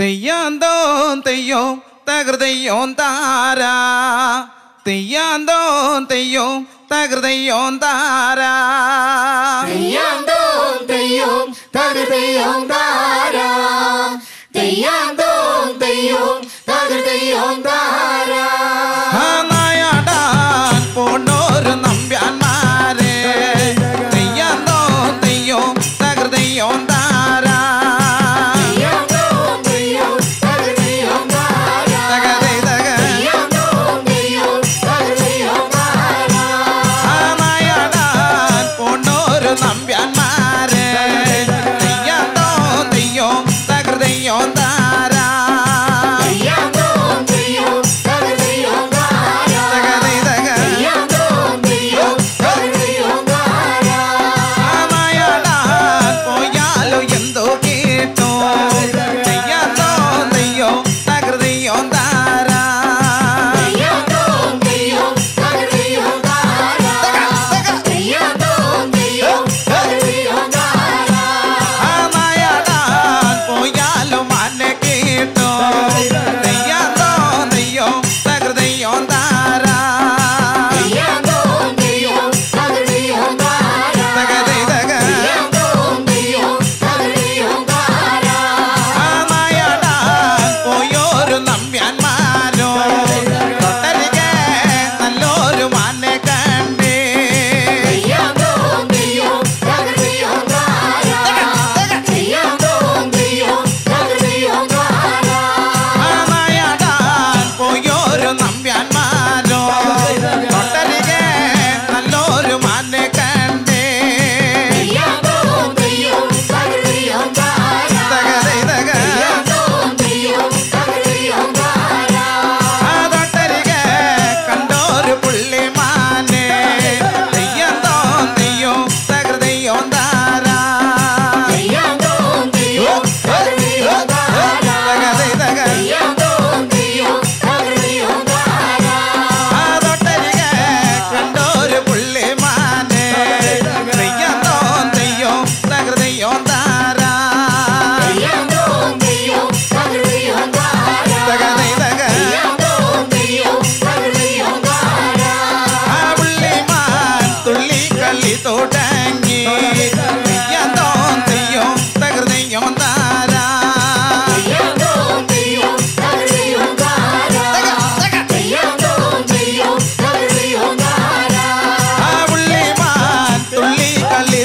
തെയ്യാന്തോ തെയ്യോ തകൃതയ്യോ താരാ. തെയ്യാന്തോ തെയ്യോ തകൃതയ്യോ താരാ. തെയ്യാന്തോ തെയ്യോ തകൃതയ്യോ താരാ.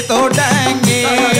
तो तोड़ेंगे